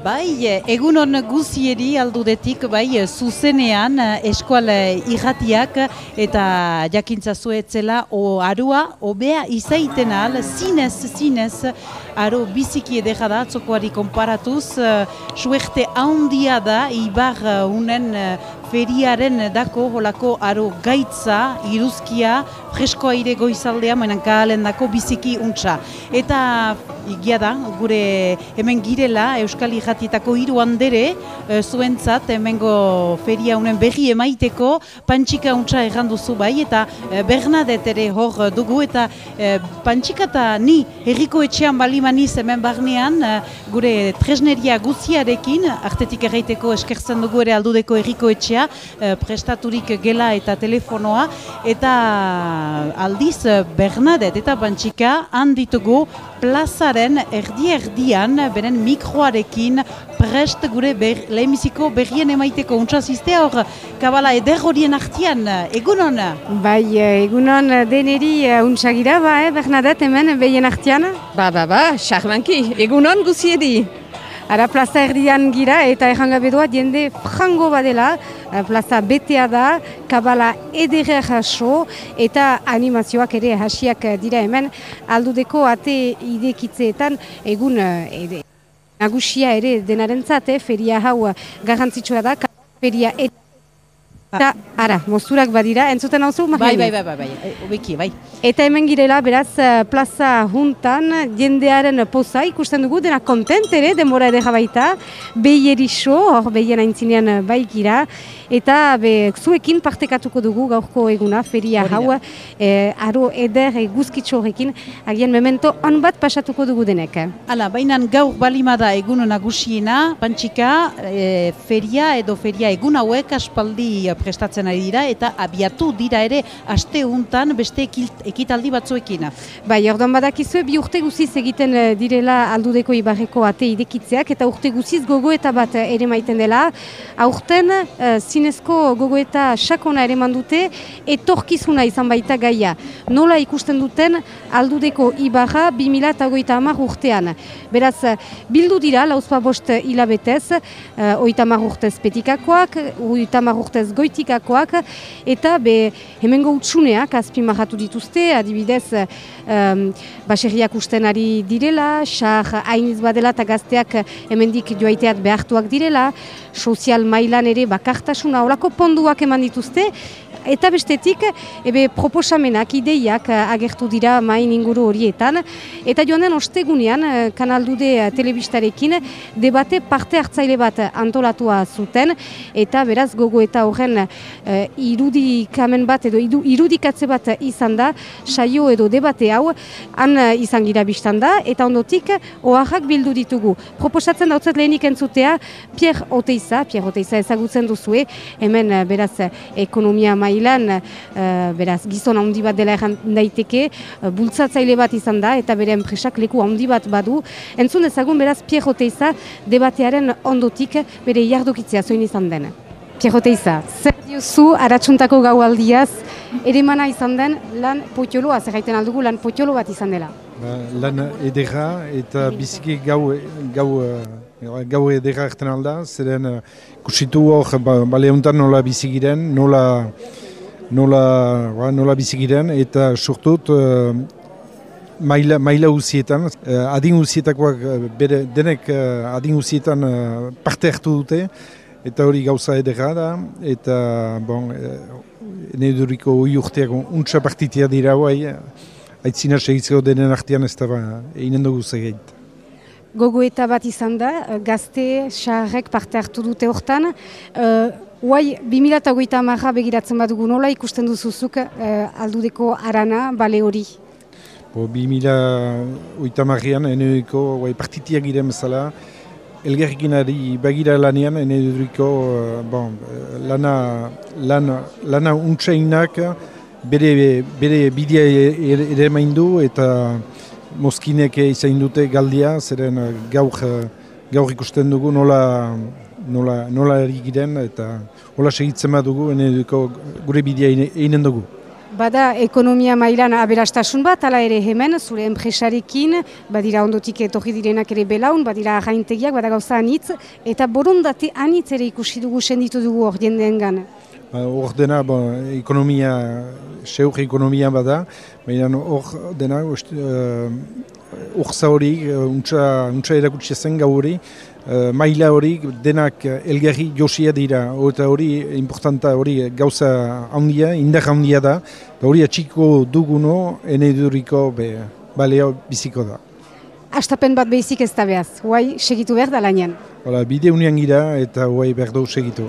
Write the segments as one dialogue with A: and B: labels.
A: Bai, egunon guzieri aldudetik, bai, zuzenean eskual irratiak eta jakintza zuetzela o arua, obea izaiten al, zinez, zinez, aro biziki edera da, atzokoari konparatuz, suerte handia da, ibar unen feriaren dako holako aro gaitza, iruzkia, fresko aire goizaldea, mainan kahalen dako biziki untsa. Eta igia da, gure hemen girela, Euskal Ijatietako hiru handere, e, zuentzat, hemengo feria unen berri emaiteko, pantxika untsa erranduzu bai, eta e, Bernadette ere hor dugu, eta e, pantxika eta ni herriko etxean balimaniz hemen barnean, e, gure tresneria guziarekin, artetik erraiteko eskertzen dugu ere aldudeko herriko etxea, Eh, prestaturik gela eta telefonoa eta aldiz eh, Bernadette eta Bantxika handitugu plazaren erdi-erdian beren mikroarekin prest gure ber, lehemiziko berrien emaiteko untsazizte hor kabala eder horien artian, egunon?
B: Bai, egunon deneri untsagira, ba, eh, Bernadette hemen behien artian?
C: Ba, ba, ba, charmanki, egunon guziedi.
B: Ara plaza erdian gira eta errangabedoa jende frango badela, plaza betea da, kabala edere jaso eta animazioak ere hasiak dira hemen, aldudeko ate idekitzeetan egun eh, ede. Nagusia ere denaren zate, eh, feria hau garrantzitsua da, feria eta Eta, ara, mozurak badira, entzuten hau zu,
A: Bai, bai, bai, bai, bai, obeki, bai.
B: Eta hemen girela, beraz, plaza juntan, jendearen poza ikusten dugu, dena kontent ere, denbora ere jabaita, behi hor behien aintzinean bai gira, eta be, zuekin partekatuko dugu gaurko eguna, feria hau, e, aro eder eguzkitxo horrekin, agian memento on bat pasatuko dugu denek.
A: Hala, bainan gaur balimada egun nagusiena, pantxika, e, feria edo feria egun hauek aspaldi prestatzen ari dira eta abiatu dira ere aste untan beste ekitaldi batzuekin.
B: Bai, orduan badakizu, bi urte guziz egiten eh, direla aldudeko ibarreko ate idekitzeak eta urte guziz gogoeta bat ere maiten dela. Aurten, uh, zinezko gogoeta sakona ere mandute, etorkizuna izan baita gaia. Nola ikusten duten aldudeko ibarra 2008 amar urtean. Beraz, bildu dira, lauzpa bost hilabetez, uh, oita urtez petikakoak, oita urtez goit goitikakoak eta be hemengo utsuneak azpimarratu dituzte, adibidez um, baserriak usten ari direla, xar hainiz badela eta gazteak hemendik joaiteat behartuak direla, sozial mailan ere bakartasuna horako ponduak eman dituzte, Eta bestetik, ebe proposamenak, ideiak agertu dira main inguru horietan. Eta joan den ostegunean, kanaldude telebistarekin, debate parte hartzaile bat antolatua zuten. Eta beraz, gogo eta horren uh, irudikamen bat edo irudikatze bat izan da saio edo debate hau han izan gira biztan da eta ondotik oaxak bildu ditugu. Proposatzen dautzat lehenik entzutea Pierre Oteiza, Pierre Oteiza ezagutzen duzue, hemen beraz ekonomia mailan uh, beraz gizon handi bat dela erran daiteke, uh, bultzatzaile bat izan da eta bere enpresak leku handi bat badu. Entzun ezagun beraz Pierre Oteiza debatearen ondotik bere jardokitzea zoin izan den. Pierroteiza, zer diozu aratsuntako gau aldiaz, ere mana izan den lan potioloa, zer gaiten aldugu lan potiolo bat izan dela?
D: Ba, lan edera eta biziki gau, gau, uh, gau edera erten alda, zeren uh, kusitu hor ba, baleuntan nola bizigiren, nola, nola, ba, nola bizigiren, eta sortut uh, maila, maila uzietan, uh, adin uzietakoak bere, denek uh, adin uzietan uh, parte hartu dute, eta hori gauza edera da, eta bon, e, neduriko ui urteak untsa partitia dira guai, aitzina segitzeko denen artean ez da ba, einen dugu zegeit.
B: Gogo eta bat izan da, gazte, xarrek parte hartu dute hortan, uh, Uai, 2008 marra begiratzen bat dugu nola ikusten duzuzuk uh, aldudeko arana, bale hori?
D: 2008 marrean, eneiko partitiak giren bezala, Elgerrikin ari bagira lanean, ene duriko, uh, bon, lana, lana, lana untsainak bere, bere bidea ere maindu eta mozkinek izan dute galdia, zeren uh, gaur, uh, gaur ikusten dugu nola, nola, nola giren eta hola segitzen bat dugu, duriko gure bidea einen dugu.
B: Bada ekonomia mailan aberastasun bat, ala ere hemen, zure enpresarekin, badira ondotik etorri direnak ere belaun, badira ahaintegiak, bada gauza anitz, eta borondate anitz ere ikusi dugu senditu dugu hor.
D: Ba, Hor dena, bon, ekonomia, seur ekonomia bada, baina hor dena, uste, uh, urza hori, uh, untsa, untsa erakutsi zen gau hori, uh, maila hori denak elgarri josia dira, eta hori importanta hori gauza handia, indar handia da, eta hori atxiko duguno, eneduriko be, baleo biziko da.
B: Astapen bat behizik ez da behaz, guai segitu behar da lanean.
D: Hala, bide unian gira eta guai behar segitu.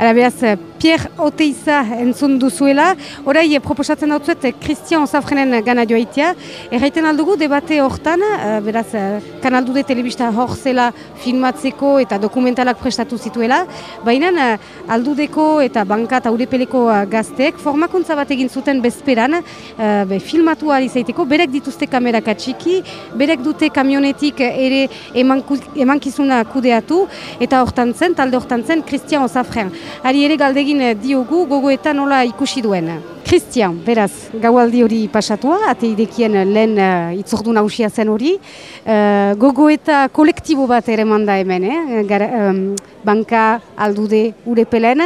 B: Ara behaz, Pierre Oteiza entzun duzuela, orai eh, proposatzen dut zuet Christian Osafrenen gana joaitia. Erraiten aldugu debate hortan, eh, beraz, eh, kanaldude telebista hor zela filmatzeko eta dokumentalak prestatu zituela, baina eh, aldudeko eta banka eta eh, gazteek formakuntza bat egin zuten bezperan, eh, be, filmatu izaiteko, berek dituzte kamerak atxiki, berek dute kamionetik ere emankizuna kudeatu, eta hortan zen, talde hortan zen, Christian Osafren. Ari ere galdegin diogu gogoeta nola ikusi duen. Christian, beraz, gaualdi hori pasatua, ateidekien lehen uh, itzordu nausia zen hori. Uh, gogoeta kolektibo bat ere manda hemen, eh? Gara, um, banka, aldude, urepelen.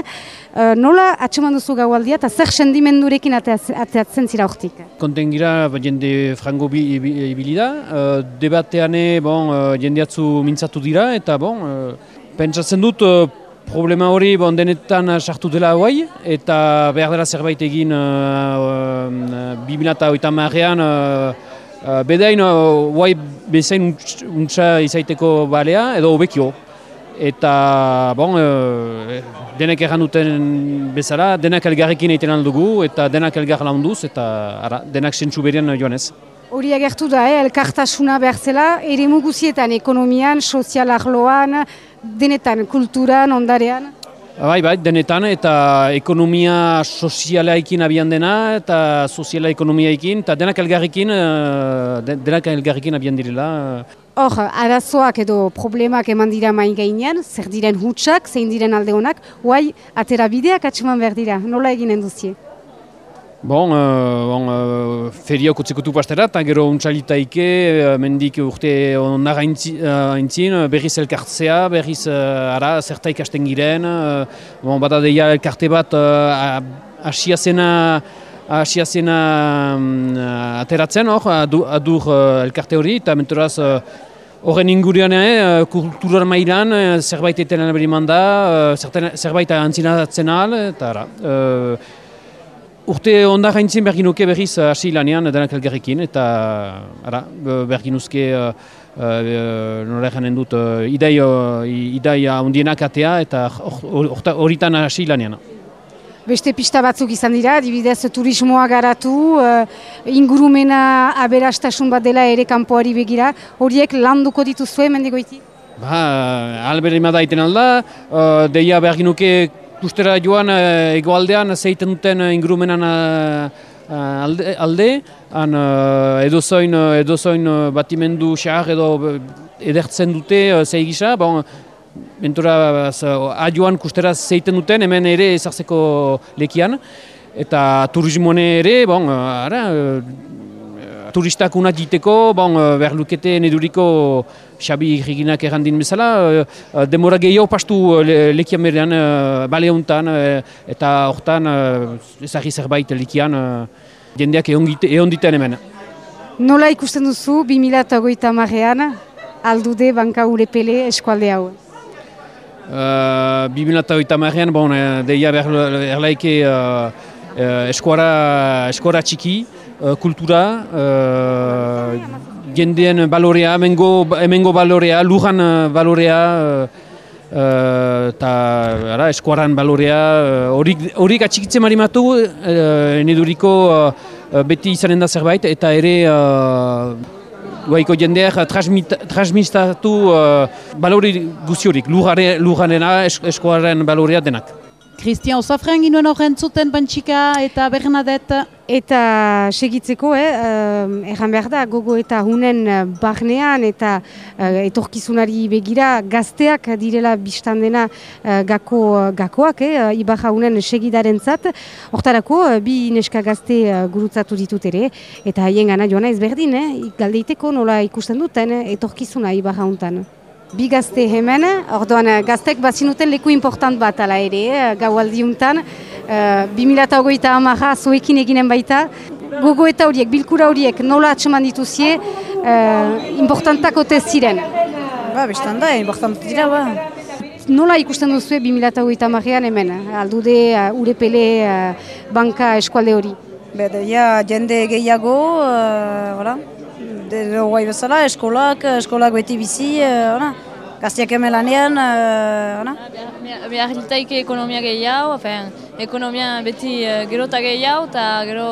B: Uh, nola atseman duzu gaualdia eta zer sendimendurekin ateatzen zira hortik?
E: Konten gira jende frango bi, ibi- ibili da, uh, debateane bon, uh, jendeatzu mintzatu dira, eta bon, uh, pentsatzen dut uh, problema hori bon, denetan uh, sartu dela guai, eta behar dela zerbait egin uh, uh, 2008 marrean, uh, uh, bedain uh, guai bezain untx- untxa izaiteko balea, edo hobekio. Eta, bon, uh, denek erran duten bezala, denak elgarrekin egiten aldugu, eta denak elgar launduz, eta ara, denak sentsu berean joan ez.
B: Hori agertu da, eh? elkartasuna behar zela, ere muguzietan, ekonomian, sozial arloan, denetan, kulturan, ondarean.
E: Bai, bai, denetan, eta ekonomia sozialaikin abian dena, eta soziala ekonomiaikin, eta denak elgarrekin, uh, de- denak elgarrekin abian direla.
B: Hor, arazoak edo problemak eman dira main gainean, zer diren hutsak, zein diren alde honak, guai, atera bideak atseman behar dira, nola eginen duzie?
E: Bon, uh, bon uh, feriak utzikutu pastera, eta gero untsalitaike, uh, mendik urte onara aintzin, uh, berriz elkartzea, berriz uh, ara, zerta ikasten giren, uh, bon, bada deia elkarte bat uh, asia zena, asia zena mm, ateratzen, hor, adu- adur uh, elkarte hori, eta mentoraz uh, Horren inguruan, eh, kulturar mailan, zerbait eten alaberiman da, eh, zerbait antzinatzen ahal, eta ara. Eh, Urte ondar haintzin bergin nuke berriz eh, hasi lanean denak elgarrekin, eta ara, be- bergin uzke uh, uh, nola erranen dut uh, idai, uh, idai handienak atea eta horitan hasi lanean.
B: Beste pista batzuk izan dira, adibidez turismoa garatu, eh, ingurumena aberastasun bat dela ere kanpoari begira, horiek landuko dituzue, mendigoiti?
E: Ba, albere da iten alda, deia bergin nuke kustera joan uh, egoaldean zeiten duten uh, ingurumenan uh, alde, alde han edozoin, edozoin batimendu xahar edo edertzen dute zei gisa, bon, Mentura, adioan kustera zeiten duten, hemen ere ezartzeko lekian. Eta turismoan ere, bon, ara, eh, turistak unat diteko, bon, eh, behar lukete neduriko Xabi Irriginak errandin bezala, eh, eh, demora gehiago pastu le, lekian berean, bale honetan, eh, eta hortan ezagri zerbait lekian, eh, jendeak egon diten hemen.
B: Nola ikusten duzu 2008 marrean, aldude banka urepele eskualde hau?
E: Uh, 2008 marrean, bon, deia behar erlaike uh, eskuara, eskuara txiki, kultura, uh, jendeen balorea, hemengo, hemengo balorea, lujan uh, balorea, uh, eta ara, eskuaran balorea, uh, horik, horik atxikitzen marimatu, uh, neduriko uh, beti izanen da zerbait, eta ere uh, Guaiko jendeak transmit, transmitatu uh, balori guziorik, lujare, lujarena, es, eskoaren balorea denak.
A: Christian Osafrean ginuen horren zuten Pantxika eta Bernadette.
B: Eta segitzeko, eh, eh, erran behar da, gogo eta hunen eh, barnean eta eh, etorkizunari begira gazteak direla biztan dena eh, gako, gakoak, eh, ibarra hunen segidaren zat. Hortarako, eh, bi neska gazte gurutzatu ditut ere, eta haien gana joana ez berdin, eh, galdeiteko nola ikusten duten eh, etorkizuna ibarra huntan. Bi gazte hemen, orduan eh, gaztek bazinuten leku important bat ala ere, eh, gaualdiuntan, uh, 2008 amarra zoekin eginen baita, gogo eta horiek, bilkura horiek nola atseman dituzie, uh, importantak ote ziren.
F: Ba, bestan da, important dira, ba.
B: Nola ikusten duzue 2008 amarrean hemen, aldude, uh, urepele, uh, banka eskualde hori?
F: Be, de, ja, jende gehiago, uh, voilà. De, guai bezala, eskolak, eskolak beti bizi, uh, voilà. Gaztiak hemen lanean, uh, voilà.
G: Behar litaike ekonomia gehiago, afen, ekonomia beti uh, gero eta gehiago, eta gero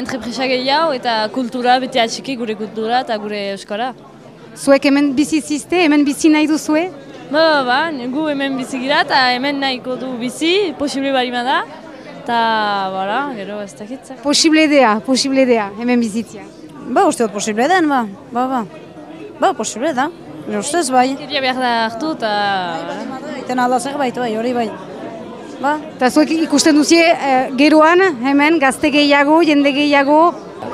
G: entrepresa gehiago, eta kultura beti atxiki gure kultura eta gure euskara.
B: Zuek hemen bizi zizte, hemen bizi nahi duzue?
G: Ba, ba, ba, gu hemen bizi gira eta hemen nahiko du bizi, posible barima da, eta, bara, gero ez dakitza.
B: Posible dea, posible dea, hemen bizitzia.
F: Ba, uste dut posible den, ba, ba, ba. Ba, posible da, nire ustez bai.
G: Keria behar da hartu eta...
F: Iten alda zerbait, bai, hori bai. Ba,
B: Eta zuek ikusten duzie, eh, geroan, hemen, gazte gehiago, jende gehiago,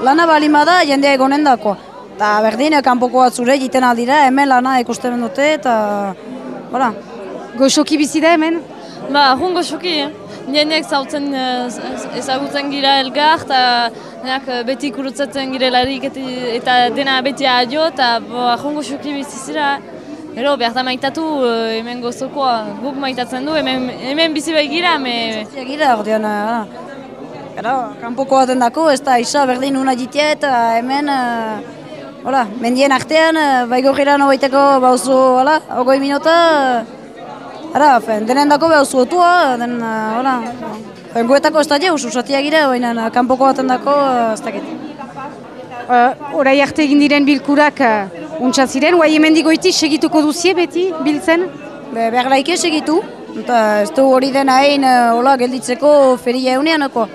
F: lana balima da, jendea egonen dako. Ta berdin, kanpoko batzure egiten aldira, hemen lana ikusten dute, eta, voilà.
B: goxoki bizi da hemen?
G: Ba, jungo xoki, eh? Jendeak zautzen eh, ezagutzen gira elgar, eta denak eh, beti kurutzatzen girelarik eta, eta dena beti adio, eta jungo xoki bizizira. Gero, behar da maitatu eh, hemen gozokoa, guk maitatzen du, hemen, hemen bizi bai gira, me...
F: Zia gira, ordean, voilà. Gero, kanpoko baten dako, ez da isa berdin una jitea, eta hemen, hola, mendien artean, uh, baigorrera nobaiteko bauzu, hola, ogoi minuta, ara, denen dako bauzu otua, den, hola, fen, guetako ez da jeus, usatia gira, baina uh, kanpoko baten dako, uh, ez dakit.
B: Uh, orai arte egin diren bilkurak uh, untsa ziren, guai hemen digoiti segituko duzie beti biltzen?
F: Be, behar laike segitu, eta ez du hori den hain, uh, hola, gelditzeko feria euneanako.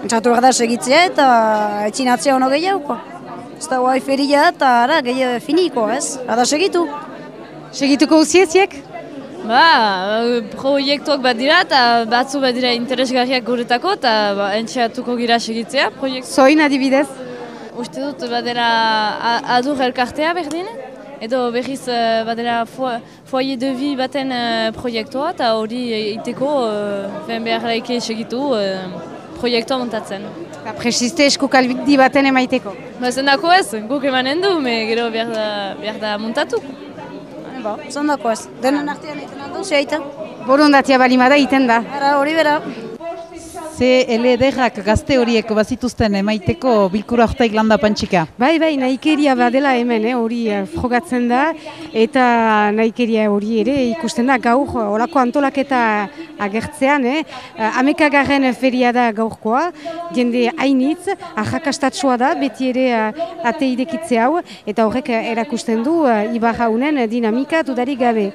F: Entzatu behar da segitzea eta etxinatzea ono gehiago. Ez da guai feria eta ara, gehiago finiko, ez? Ada segitu.
B: Segituko duzie ziek?
G: Ba, eh, proiektuak bat dira eta batzu bat dira interesgarriak guretako eta ba, entxeatuko gira segitzea proiektu.
B: Zoin adibidez?
G: Uste dut badera a- adur elkartea berdin, edo berriz eh, badera fo- foyer de vie baten eh, proiektua eta hori iteko uh, behar daike segitu eh, proiektua montatzen.
B: Eta presiste eskukaldi baten emaiteko.
G: Ba, zendako ez, guk emanen du, me gero behar da, behar da montatu.
F: Ba, zondako ez. Denen artean egiten aldo, zeaita.
B: Borondatia balimada iten da.
F: Ara, hori bera.
A: Ze elederrak gazte horiek bazituzten emaiteko bilkura hortaik landa Pantxika.
B: Bai, bai, nahikeria badela hemen, eh, hori eh, frogatzen da, eta nahikeria hori ere ikusten da gaur, olako antolaketa agertzean, eh? Eh, Amekagarren feria da gaurkoa, jende hainitz, ahakastatsua da, beti ere eh, ate idekitze hau, eta horrek erakusten du Ibarra unen dinamika dudarik gabe.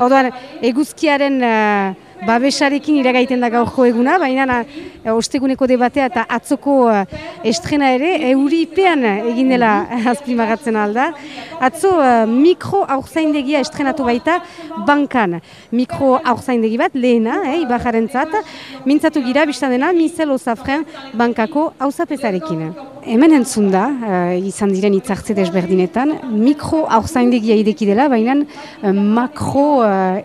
B: Orduan, eguzkiaren babesarekin iragaiten da gaurko eguna, baina uh, osteguneko debatea eta atzoko uh, estrena ere euripean egin dela azpimagatzen alda. Atzo uh, mikro aurzaindegia estrenatu baita bankan. Mikro aurzaindegi bat lehena, eh, Ibarraren zat, mintzatu gira biztan dena Mizel Osafren bankako hauzapezarekin. Hemen entzun da, izan diren hitzartze desberdinetan, mikro aurzaindegia ideki dela, baina makro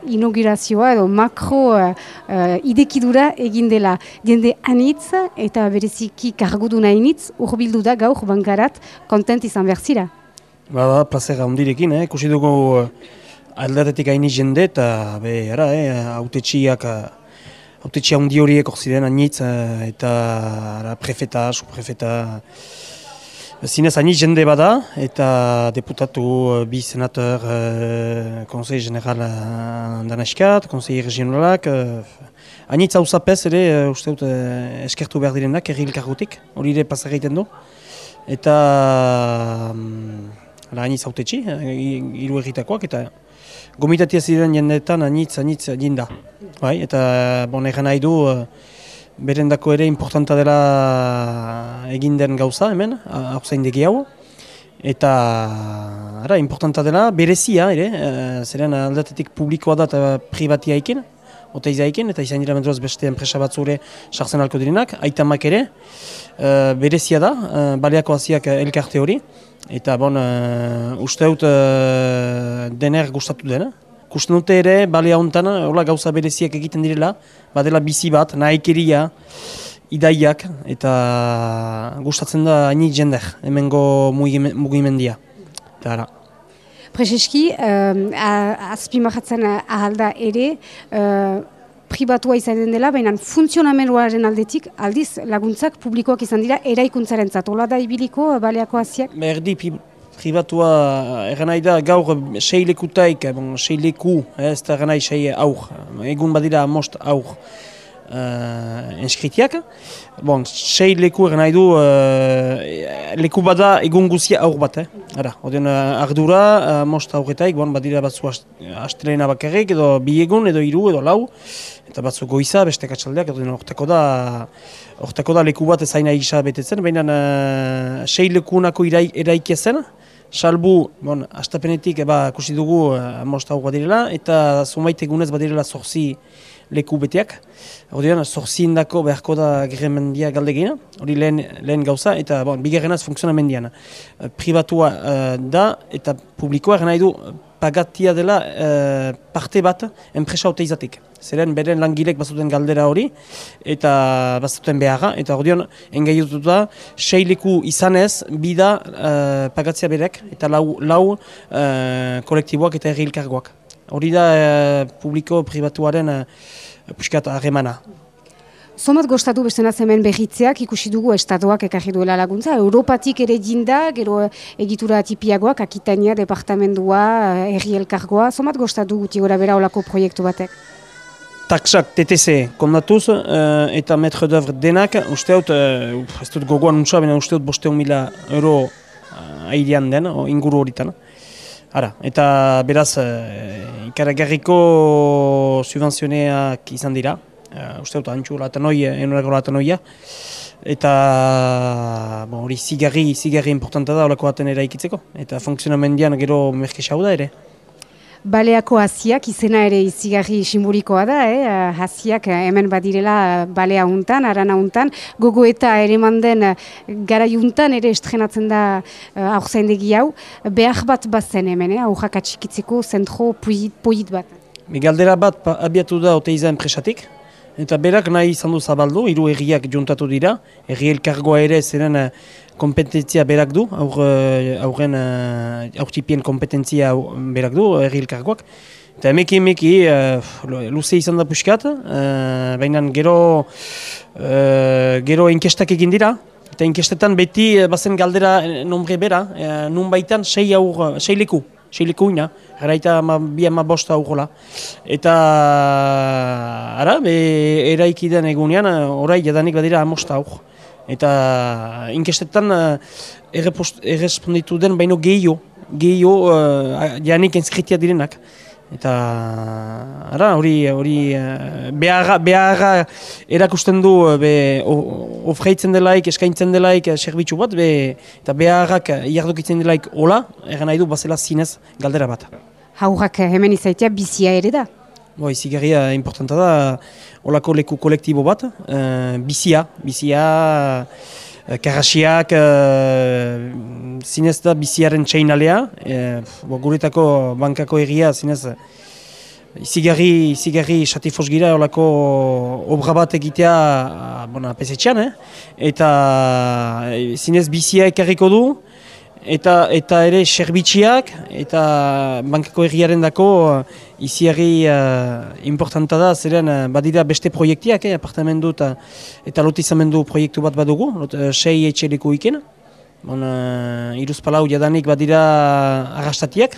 B: inaugurazioa edo makro uh, idekidura egin dela. Jende anitz eta bereziki karguduna initz urbildu da gaur bankarat kontent izan behar zira.
H: Ba, ba, plazera ondirekin, eh? ikusi dugu uh, aldatetik haini jende eta be, ara, eh, autetxiak, uh, autetxia handi horiek hor ziren hainitz uh, eta ara, prefeta, subprefeta, Zinez hainitz jende bada eta deputatu uh, bi senator uh, Konsei General uh, Danaskat, Konsei Regionalak, uh, hainitz hau zapez ere uh, uste dut uh, eskertu behar direnak errilkargutik, hori ere pasar egiten du. Eta um, Hala, hainitz autetxi, hiru egitakoak, eta gomitatia ziren jendeetan anitz, anitz jinda. Bai, eta bon, egan nahi du, uh, berendako ere importanta dela egin den gauza hemen, hau zain hau. Eta, ara, importanta dela, berezia ere, uh, zeren aldatetik publikoa da eta privatia ikin, Ota izaiken, eta izan dira mendroz beste enpresa batzure sartzen alko direnak, aitamak ere, uh, berezia da, uh, baleako hasiak elkarte hori, eta bon, uh, uste dut uh, dener gustatu dena. Kusten dute ere, balea honetan, hola gauza bereziak egiten direla, badela bizi bat, nahikeria, idaiak, eta gustatzen da haini jender, hemengo mugimendia. Eta ara.
B: Prezeski, uh, azpimahatzen ahalda ere, uh, pribatua izan den dela, baina funtzionamenduaren aldetik, aldiz laguntzak publikoak izan dira eraikuntzaren zat. Ola da ibiliko, baleako hasiak?
H: Erdi pribatua, eran nahi da gaur seilekutaik, bon, seileku, ez da eran nahi sei aur, egun badira most aur uh, inskritiak. Bon, sei leku eren nahi du, uh, leku bada egun guzia aur bat, eh? Ara, oden uh, ardura, uh, most aurretaik, bon, badira batzu astelena bakarrik, edo bi egun, edo hiru edo lau, eta batzu goiza, beste katsaldeak, edo orteko da, orteko da leku bat ezaina gisa betetzen, baina uh, sei lekunako eraikia zen, Salbu, bon, astapenetik eba kusi dugu uh, most hau badirela, eta zumait egunez badirela zorzi leku beteak. Hordian, zorzien dako beharko da gerremendia galdegina, hori lehen, lehen gauza, eta bon, bigarrenaz funtzionamendian. Uh, privatua uh, da eta publikoa nahi du pagatia dela uh, parte bat enpresa haute izatik. Zeren beren langilek bazuten galdera hori eta bazuten beharra, eta ordean engai dut da, seileku izanez, bida uh, pagatzia berek, eta lau, lau uh, kolektiboak eta errilkargoak. Hori da uh, publiko pribatuaren uh, puskat harremana.
B: Zomat gostatu beste hemen behitzeak ikusi dugu estatuak ekarri duela laguntza. Europatik ere jinda, gero egitura atipiagoak, akitania, departamendua, erri elkargoa. Zomat gostatu guti gora bera olako proiektu batek?
H: Taksak TTC kondatuz uh, eta metre d'oeuvre denak, uste dut, uh, ez dut gogoan untsa, baina uste dut boste mila euro uh, airean den, o, inguru horitan. Ara, eta beraz, uh, ikaragarriko subvenzioneak izan dira, uh, uste dut, antxu latanoi, enurako latanoia, eta hori bon, zigarri, zigarri importanta da olako baten eraikitzeko, eta funtzionamendian gero merkesa da ere.
B: Baleako hasiak izena ere izigarri simbolikoa da, eh? hasiak hemen badirela balea untan, arana untan, gogo eta ere manden gara juntan ere estrenatzen da uh, aurzaindegi hau, behar bat bazen hemen, eh? aurrak atxikitzeko zentro poit bat.
H: Galdera bat abiatu da ote izan presatik, eta berak nahi izan du zabaldu, hiru erriak juntatu dira, erri elkargoa ere zeren kompetentzia berak du, aur, eh, aurren uh, aurtipien kompetentzia berak du, erri elkargoak. Eta emeki emeki, uh, luze izan da puskat, uh, baina gero, uh, gero inkestak egin dira, eta inkestetan beti bazen galdera nombre bera, uh, nun baitan sei, aur, sei leku, sei leku ina, eraita ma, bi ama bosta aurrola. Eta, ara, be, eraiki den egunean, orai jadanik badira amosta aur eta inkestetan uh, erresponditu den baino gehiago, gehiago uh, janik enskritia direnak. Eta ara, hori hori uh, beharra, beharra erakusten du be, ofreitzen delaik, eskaintzen delaik serbitzu bat, be, eta beharrak jardukitzen delaik hola, eran nahi du bazela zinez galdera bat.
B: Haurrak hemen izaitea bizia ere da?
H: Bo, izigarria importanta da, olako leku kolektibo bat, uh, bizia, bizia, karasiak, uh, zinez da biziaren txainalea, uh, guretako bankako egia zinez, Izigarri, izigarri satifos gira olako obra bat egitea bona, pesetxean, eh? eta zinez bizia ekarriko du, eta eta ere serbitziak eta bankako herriaren dako uh, iziarri uh, importanta da, zeren uh, badira beste proiektiak, eh, apartamendu eta, eta lotizamendu proiektu bat badugu, lot, uh, sei etxeliko iken. Bon, uh, iruz palau jadanik badira arrastatiak.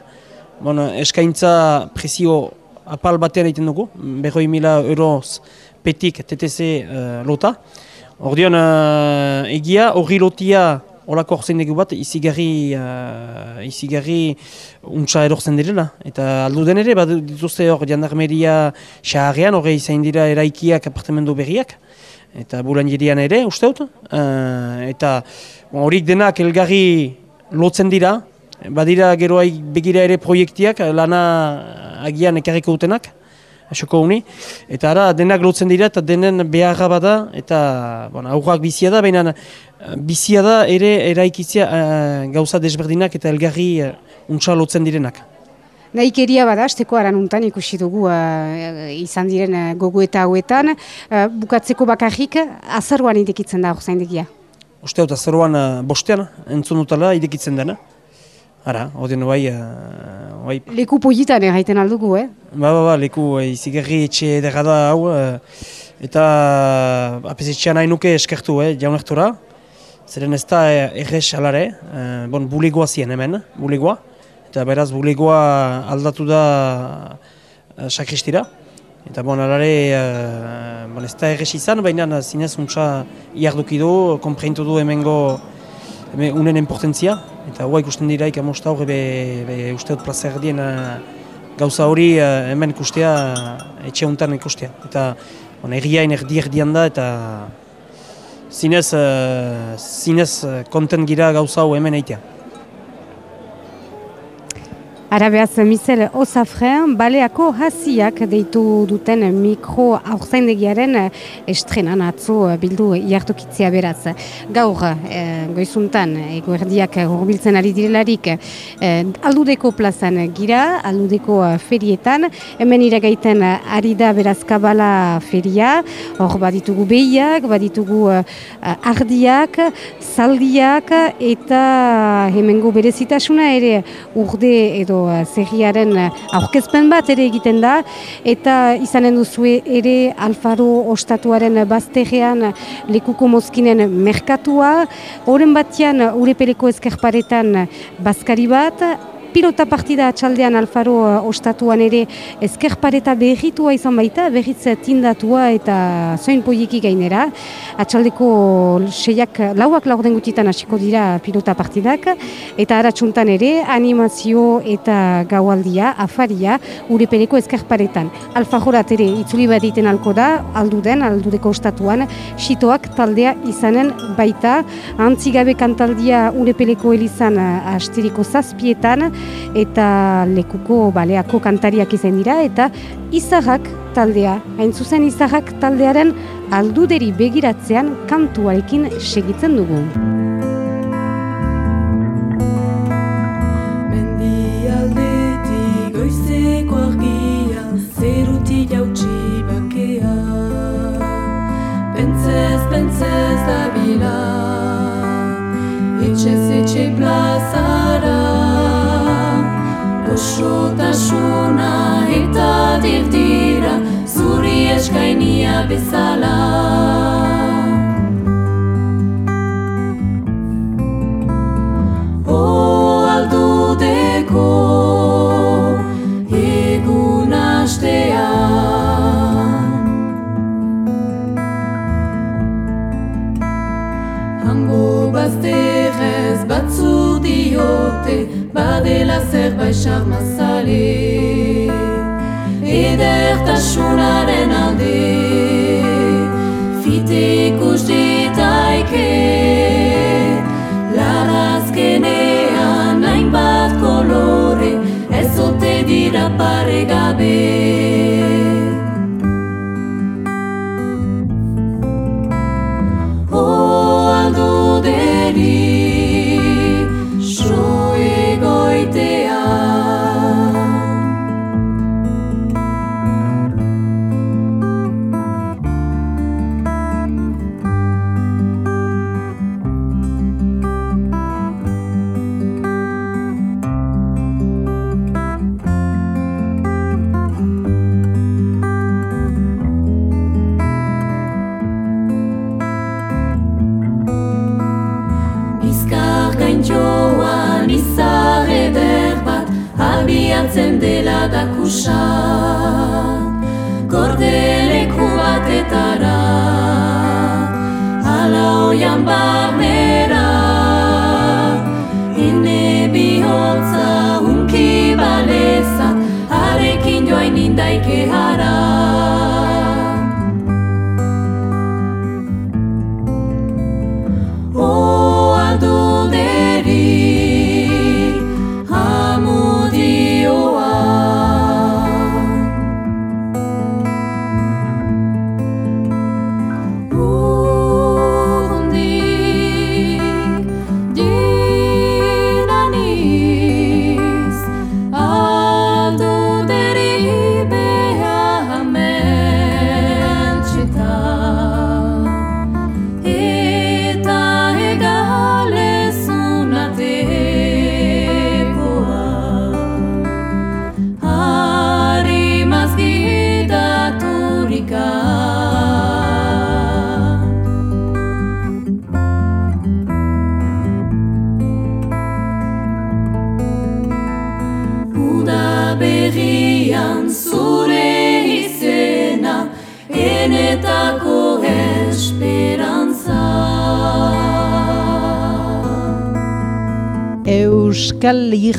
H: Bon, eskaintza presio apal batean egiten dugu, berroi mila euroz petik TTC uh, lota. Ordean uh, egia, horri lotia olako orzaindegu bat izigarri, uh, izigarri untsa erortzen direla. Eta aldu den ere, bat dituzte hor jandarmeria xaharrean, horre izain dira eraikiak apartamendu berriak. Eta bulan jirian ere, uste dut. Uh, eta horik denak elgarri lotzen dira. Badira geroa begira ere proiektiak, lana agian ekarriko dutenak. Asoko uni. Eta ara, denak lotzen dira eta denen beharra bada, eta bon, aurrak bizia da, baina bizia da ere eraikitzia uh, gauza desberdinak eta elgarri uh, untsa lotzen direnak.
B: Naikeria bada, azteko aran untan ikusi dugu uh, izan diren uh, gogo eta hauetan. Uh, bukatzeko bakarrik, azaruan idekitzen da hor zaindegia?
H: Uste dut, azaruan uh, bostean, entzun dutala idekitzen dena. Ara, odin bai... Uh, bai.
B: Leku poitan erraiten aldugu, eh?
H: Ba, ba, ba, leku uh, izigarri etxe edera da hau. Uh, eta apesetxean nahi nuke eskertu, eh, jaunertura. Zeren ez da errez alare, uh, bon, bulegoa ziren hemen, bulegoa. Eta beraz, bulegoa aldatu da uh, sakristira. Eta bon, alare, uh, bon, ez da errez izan, baina zinez untsa iardukidu, kompreintu du hemengo hemen unen importantzia. Eta hua ikusten dira ikamosta hori be, be uste dut plaza erdien uh, gauza hori uh, hemen ikustea, etxe honetan ikustea. Eta bon, erriain erdi erdian da eta zinez, uh, zinez konten gira gauza hau hemen eitea.
B: Arabeaz, Mizel Osafren, baleako hasiak deitu duten mikro aurzaindegiaren estrenan atzo bildu jartokitzea beraz. Gaur, e, goizuntan, egoerdiak horbiltzen ari direlarik, e, aldudeko plazan gira, aldudeko ferietan, hemen iragaiten ari da beraz kabala feria, hor baditugu behiak, baditugu uh, ardiak, zaldiak, eta hemengo berezitasuna ere urde edo zerriaren eh, aurkezpen bat ere egiten da. Eta izanen duzu ere Alfaro ostatuaren bazterrean lekuko mozkinen merkatua. Horren batean urepeleko ezkerparetan bazkari bat pilota partida atxaldean Alfaro uh, ostatuan ere ezker pareta berritua izan baita, berriz tindatua eta zoin poieki gainera. Atxaldeko seiak lauak laurden gutitan hasiko dira pilota partidak eta aratsuntan ere animazio eta gaualdia, afaria, urepeleko ezker paretan. Alfajorat ere itzuli bat egiten alko da, alduden, aldudeko ostatuan, sitoak taldea izanen baita, antzigabe kantaldia urepeleko elizan uh, astiriko zazpietan, eta lekuko baleako kantariak izan dira eta izahak taldea, hain zuzen izahak taldearen alduderi begiratzean kantuarekin segitzen dugu.
I: Pentsez da bila Etxez etxe plazara Goxotasuna eta dirdira Zuri eskainia bezala badela zerbait sarmazale Edertasunaren alde Fite ikus ditaike Larazkenean hainbat kolore Ez ote dira paregabe kosa gordeleku batetara ala oian barnera.
J: Ine bihotza unki baleza arekin joain
A: indaike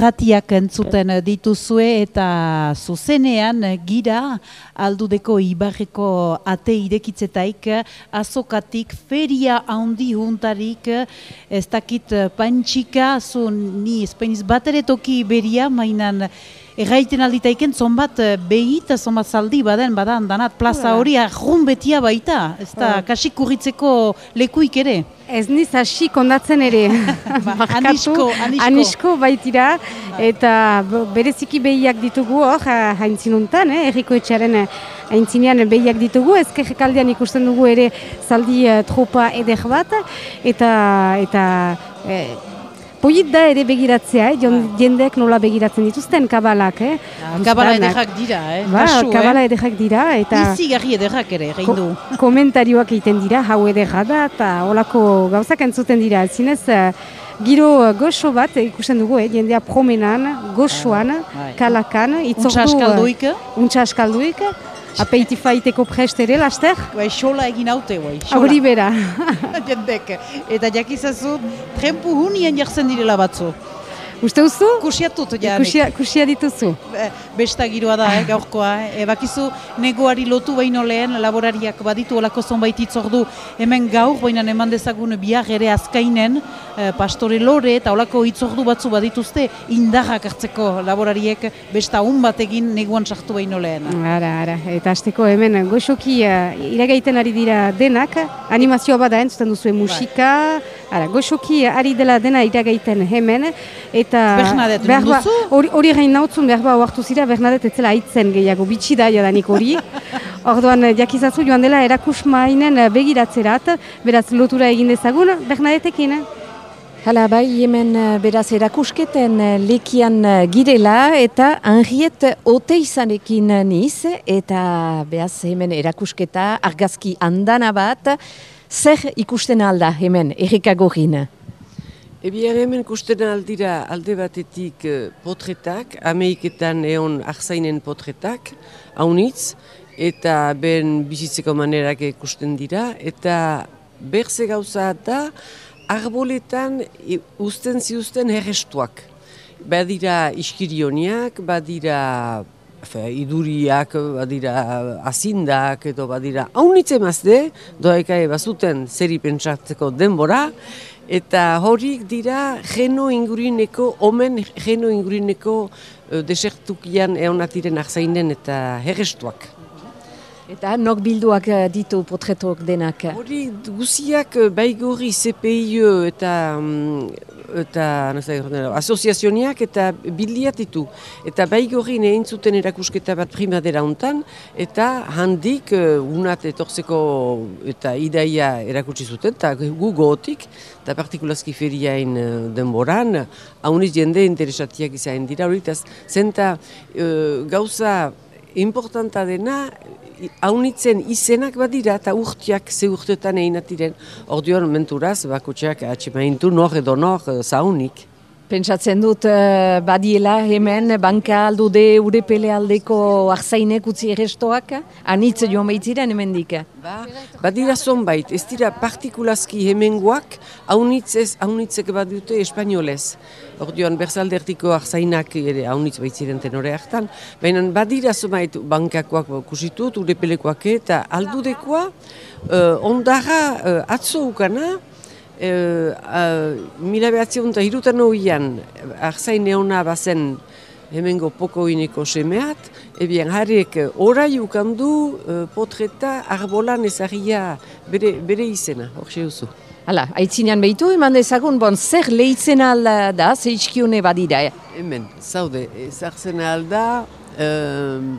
A: irratiak entzuten dituzue eta zuzenean gira aldudeko ibarreko ate irekitzetaik azokatik feria handi juntarik ez dakit pantxika zu ni espainiz bat ere toki beria mainan Erraiten alditaiken zonbat behi eta zonbat zaldi baden badan danat. Plaza hori arrun betia baita, ez da kasik kurritzeko lekuik ere.
B: Ez niz hasi kondatzen ere. Barkatu,
A: anisko, anisko.
B: anisko baitira, eta b- bereziki behiak ditugu hor, ha- haintzinuntan, eh, erriko etxearen eh, haintzinean behiak ditugu, ezkerrekaldean ikusten dugu ere zaldi eh, tropa eder bat, eta, eta eh, Polit da ere begiratzea, eh? jon- jendeek nola begiratzen dituzten kabalak. Eh?
A: Kabala
B: Bustanak.
A: ederrak dira, eh?
B: Ba,
A: Kasu,
B: kabala
A: eh?
B: ederrak dira, eta...
A: Izi garri ederrak ere,
B: Ko-
A: rein du.
B: komentarioak egiten dira, hau ederra da, eta olako gauzak entzuten dira. Zinez, eh, giro goxo bat ikusten dugu, eh, jendea promenan, goxoan,
A: bai.
B: kalakan, itzordu...
A: Untsa askalduik,
B: Untsa askalduik, apeitifaiteko prest ere, laster,
A: bai, xola egin haute, bai,
B: hori
A: xola.
B: bera.
A: Jendek. Eta jakizazu, trempu hunien jartzen direla batzu.
B: Uste duzu?
A: Kusiatut, janik.
B: Kusia, kusia dituzu.
A: Be- Besta giroa da, eh, gaurkoa. Eh. E, bakizu, negoari lotu baino lehen, laborariak baditu olako zonbait itzordu hemen gaur, baina eman dezagun bihar ere azkainen, eh, pastore lore eta olako itzordu batzu badituzte, indarrak hartzeko laborariek besta un bat egin neguan sartu baino lehen.
B: Ara, ara, eta azteko hemen goxoki uh, iragaiten ari dira denak, animazioa bada entzuten duzue musika, ara, goxoki ari dela dena iragaiten hemen, eta...
A: Bernadette,
B: behar ba-? Hori hori gain nautzun behar ba oartu zira, Bernadette etzela aitzen gehiago, bitxi da jadanik hori. Orduan, jakizazu joan dela erakusmainen eh, begiratzerat, beraz lotura egin dezagun, Bernadettekin, eh?
K: Hala, bai, hemen eh, beraz erakusketen eh, lekian eh, girela eta Henriet Oteizanekin eh, niz eta beraz hemen erakusketa argazki andana bat, zer ikusten alda hemen, Erika Gorin?
L: Ebian hemen ikusten aldira alde batetik eh, potretak, ameiketan egon arzainen potretak, haunitz, eta ben bizitzeko manerak ikusten dira, eta berze gauza da, arboletan i- uzten ziuzten herrestuak. Badira iskirioniak, badira fe, iduriak, badira azindak, edo badira haunitze mazde, doaikae bazuten zeri pentsatzeko denbora, eta horik dira geno ingurineko, omen geno ingurineko desertukian eonatiren arzainen eta herrestuak.
K: Eta nok bilduak ditu potretok denak?
L: Hori guziak baigorri CPI eta mm, eta asoziazioniak eta bildiat ditu. Eta baigorri egin zuten erakusketa bat primadera hontan eta handik uh, unat etorzeko eta idaia erakutsi zuten eta gu gotik eta partikulazki feriain uh, denboran hauniz jende interesatiak izan dira hori eta zenta uh, gauza importanta dena haunitzen izenak badira eta urtiak ze urtetan egin atiren. Orduan menturaz, bakotxeak atxemaintu nor edo nor eh, zaunik.
K: Pentsatzen dut eh, badiela hemen banka aldude urepele aldeko arzainek utzi errestoak, anitz joan baitziren hemendik.
L: Ba, badira zonbait, ez dira partikulazki hemengoak, haunitz ez, haunitzek badute espainolez. Orduan, berzaldertiko arzainak ere haunitz baitziren tenore hartan, baina badira zonbait bankakoak kusitut, urepelekoak eta aldudekoa, uh, ondara uh, atzo ukana, Uh, uh, mila behatzion eta hirutan hoian arzain neona bazen hemengo pokoineko semeat, ebien harriek orai ukandu uh, potreta arbolan ezagia bere, bere izena, hor uzu.
K: Hala, aitzinean behitu, eman dezagun, bon, zer lehitzen alda da, zer izkione badira, eh?
L: Hemen, zaude, ezartzen alda, um,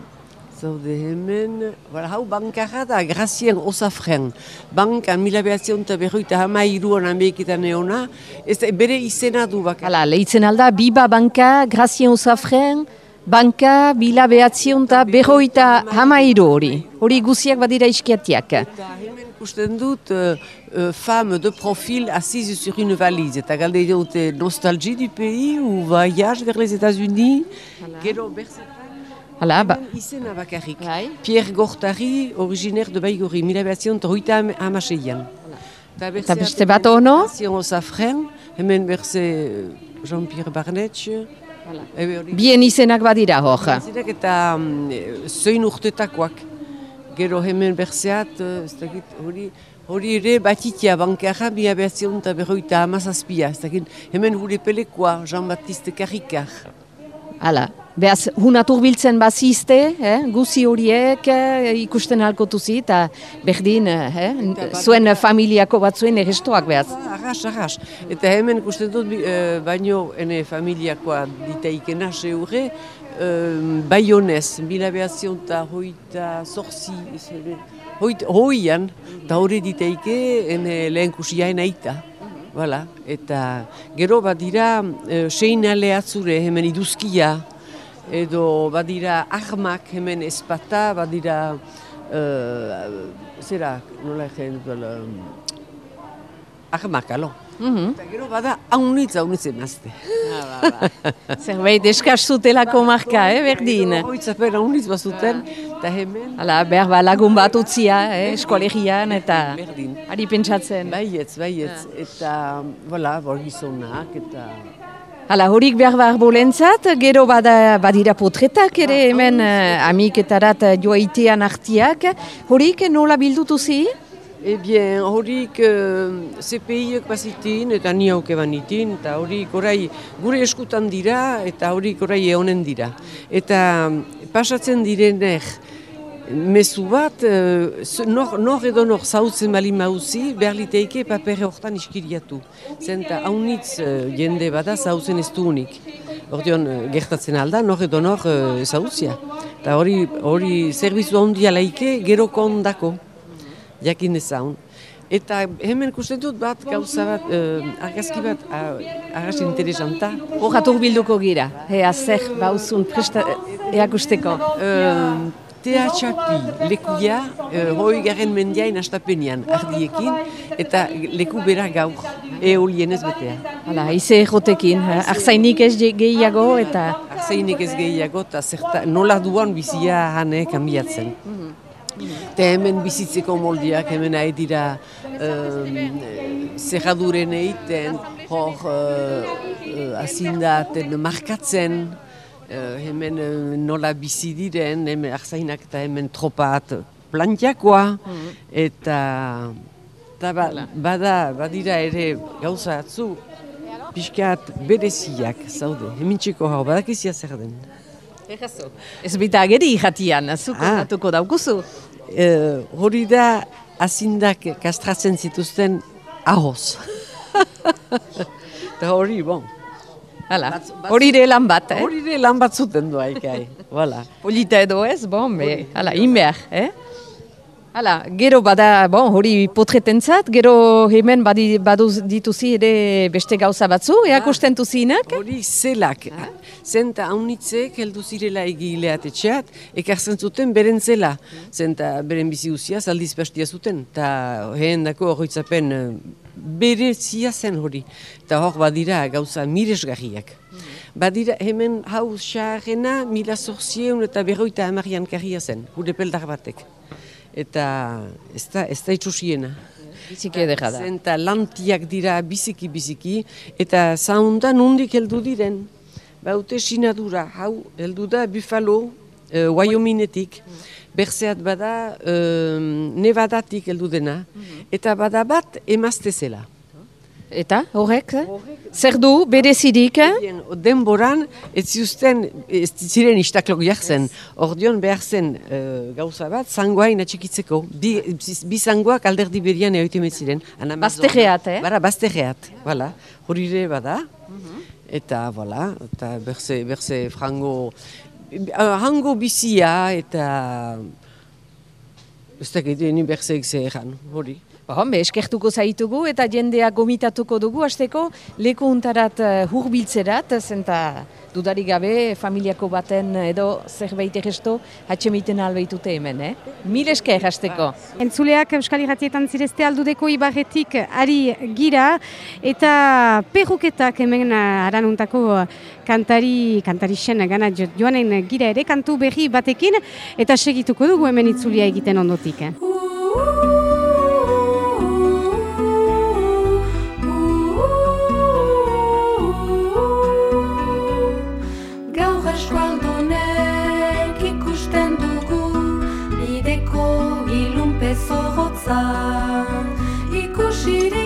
L: Zaude hemen, voilà, hau bankarra da Grazien Osafren. Banka mila behatzion eta berroita hama iruan ameiketan eona, ez bere izena du bakar.
K: Hala, lehitzen alda, biba banka, Grazien Osafren, banka, bila behatzion eta berroita hama iru hori. Hori guziak badira iskiatiak.
L: Eta hemen ikusten dut, uh, uh, femme de profil assise sur une valise. Eta galde dute nostalgie du pays ou voyage vers les États-Unis. Gero berzetan.
K: Hala, ba...
L: Izena bakarrik. Pierre Gortari, originaire de Baigorri, mila behatzion eta hoita amaseian.
K: Eta beste bat ono?
L: Zion Osafren, hemen berze Jean-Pierre Barnetxe.
K: Bien izenak badira hor.
L: Izenak eta um, zoin urtetakoak. Gero hemen berzeat, ez dakit, hori... Hori ere batitia bankarra mila behatzion eta berroita amazazpia. Ez dakit, hemen huri pelekoa, Jean-Baptiste Karrikar.
K: Hala, behaz, hunatur biltzen bazizte, eh? guzi horiek eh, ikusten halkotuzi, eta berdin, eh? zuen familiako batzuen errestoak behaz.
L: Arras, arras. Eta hemen ikusten dut, eh, baino ene familiakoa ditaikena seurre, eh, baionez, mila behazion eta hoita zorzi, hoit, hoian, eta hori ditaike ene lehen kusiaen aita. Voilà. Eta gero badira uh, seinale atzure hemen iduzkia, edo badira ahmak hemen espata, badira, uh, zera, nola egin dut, ahmak, alo.
K: Mm
L: Eta gero bada haunitz, haunitz emazte.
K: Ah, ba, ba. Zerbait eskaz zutelako marka, eh, berdin.
L: Hoitzapen haunitz bazuten, eta hemen...
K: Hala, behar ba, lagun bat utzia, eh, eskolegian, eta
L: Berdin.
K: ari pentsatzen.
L: Baietz, baietz. Eta, voilà, bor gizonak, eta...
K: Hala, horik behar behar bolentzat, gero bada, badira potretak ere hemen eh, amiketarat joaitean artiak. Horik nola bildutu zi?
L: Eh bien, horik uh, CPI-ek bazitin eta ni hauke banitin, eta horik orai gure eskutan dira eta horik orai ehonen dira. Eta pasatzen direnek mezu bat, uh, nor, nor edo nor zautzen bali mauzi, behar liteike papere hortan iskiriatu. Zenta haunitz uh, jende bada zautzen ez duunik. Uh, gertatzen alda, nor edo nor uh, zauzia. Eta hori, hori zerbizu handia laike geroko ondako jakin ezaun. Eta hemen ikusten dut bat gauza bat, uh, argazki bat, uh, argazki interesanta.
K: Horatur bilduko gira, ea zer bauzun presta eakusteko.
L: Uh, Tea txapi lekuia, uh, hoi garen mendiain astapenean, ardiekin, eta leku bera gaur, eolienez betea.
K: Hala, ize egotekin, arzainik ez gehiago eta...
L: Arzainik ez gehiago eta zerta, nola duan bizia hane kanbiatzen. Eta hemen bizitzeko moldiak, hemen nahi dira um, zerraduren egiten, hor uh, uh, azindaten markatzen, uh, hemen uh, nola bizi diren, hemen arzainak eta hemen tropat plantiakoa, eta, eta ba, bada, badira ere gauza atzu, pixkat bereziak, zaude, hemen txeko hau, badakizia zer den.
K: Ez bita ageri jatian, zuko
L: Ah.
K: daukuzu.
L: Eh, hori da azindak kastratzen zituzten ahoz. Eta hori, bon.
K: Hala, hori ere lan bat, eh?
L: Hori ere lan bat zuten du aikai. Voilà.
K: Polita edo ez, bon, be, hala, inbeak, eh? Hala, gero bada, bon, hori potretentzat, gero hemen badi, badu dituzi ere beste gauza batzu, eakusten tuzinak?
L: Hori zelak. Zenta haunitzek heldu zirela egileat etxeat, ekartzen zuten beren zela. Zenta beren bizi guzia zaldiz pastia zuten. Ta hehen dako horretzapen bere zia zen hori. Eta hor badira gauza miresgarriak. Badira hemen hau xarrena mila zorzieun eta berroita amarian karria zen, gure peldar batek. Eta ez da, ez da itxusiena.
K: Biziki edera da.
L: Zenta lantiak dira biziki-biziki, eta zaunta nundik heldu diren. Baute sinadura, hau heldu da Buffalo, uh, Wyomingetik, berzeat bada uh, Nevadatik heldu dena, eta bada bat emazte zela.
K: Eta, horrek? Zer du, berezirik?
L: Bien, Denboran, ez ez ziren istaklok jartzen. Ordion behar zen eh, gauza bat, zangoain atxikitzeko. Bi, bi zangoak alderdi berian eoite ziren.
K: Bazterreat, eh?
L: Bara, bazterreat, voilà. Hori ere bada. Eta, voilà, eta berze, berze frango, uh, hango bizia eta... Ez dakit, ni berzeik ze egan, hori.
K: Bon, be, eskertuko zaitugu eta jendea gomitatuko dugu, hasteko leku untarat uh, hurbiltzerat, zenta dudarik gabe familiako baten edo zerbait egesto hatxemiten albeitute hemen, eh? Mil esker hasteko.
B: Entzuleak Euskal Irratietan zirezte aldudeko ibarretik ari gira eta perruketak hemen aranuntako kantari, kantari sen gana joanen gira ere kantu berri batekin eta segituko dugu hemen itzulia egiten ondotik. Eh?
I: Ilunpe zorrotza Ikusirikan